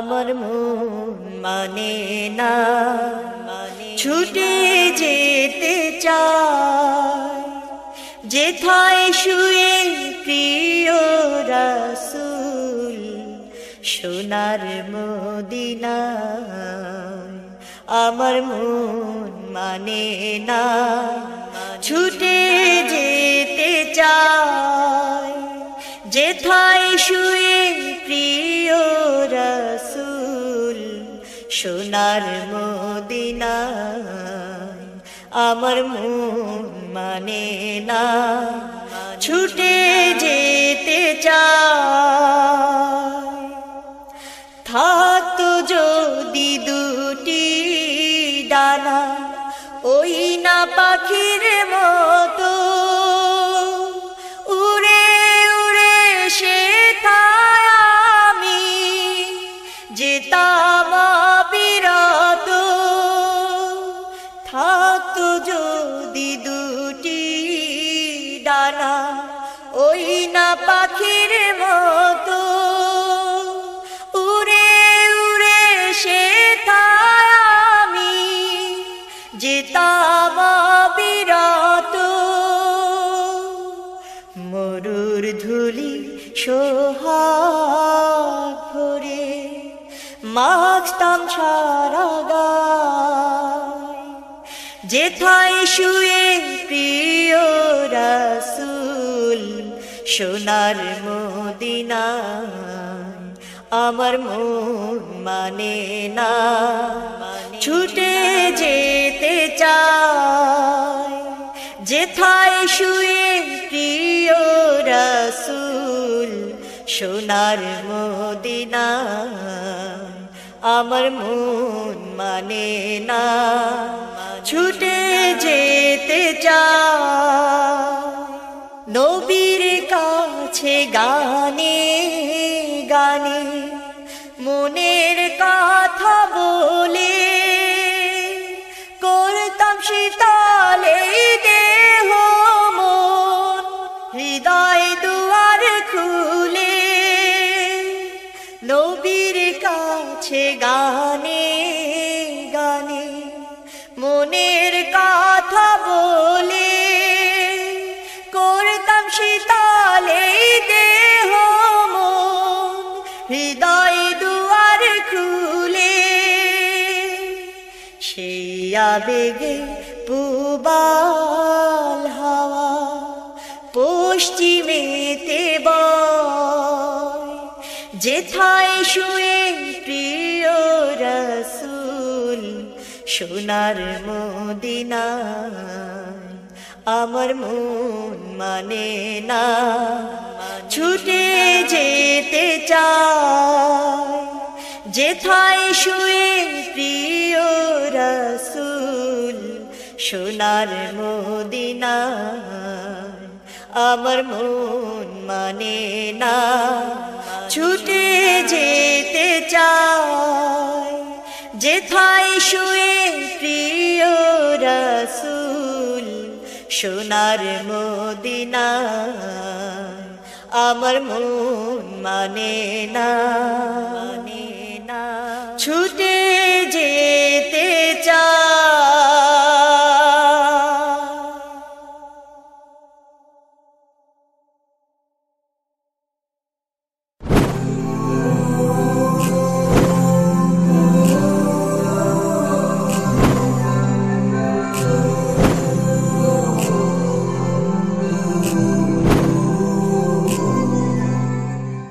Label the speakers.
Speaker 1: আমার মন মানে না। ছুটে যেতে চায়। যেথায় শুয়ে প্রিয় রাসুল, সোনার মদিনা আমার মন মানে না। ছুটে যেতে চায়। যেথায় শুয়ে প্রিয় রসুল সোনার মদিনা আমার মন মানে না। ছুটে যেতে চায় যেতাম বিরত থাকতো যদি দুটি ডানা, ওই না পাখির মতো। উড়ে উড়ে সে আমি যেতাম বিরত মরুর ধুলি সোহাগ ভরে মাখতাম সারা যেথায় শুয়ে প্রিয় রাসুল, সোনার মদিনা আমার মন মানে না। ছুটে যেতে চায়। যেথায় শুয়ে প্রিয় রাসুল, সোনার মদিনা আমার মন মানে না ছুটে যেতে যা নবীর কাছে গানে গানে মনের কথা কাছে গানে গানে, মনের কথা বলে। করতাম শীতলে দেহ হৃদয় দুয়ার খুলে। সেই আবেগে পুবাল হাওয়া, পশ্চিমেতে বয় যেথায় শুয়ে প্রিয় রসুল, সোনার মদিনা আমার মন মানে না। ছুটে যেতে চায় যেথায় শুয়ে প্রিয় রসুল, সোনার মদিনা আমার মন মানে না। ছুটে যেতে চায় যেথায় শুয়ে প্রিয় রসুল সোনার মদিনা আমার মন মানে না।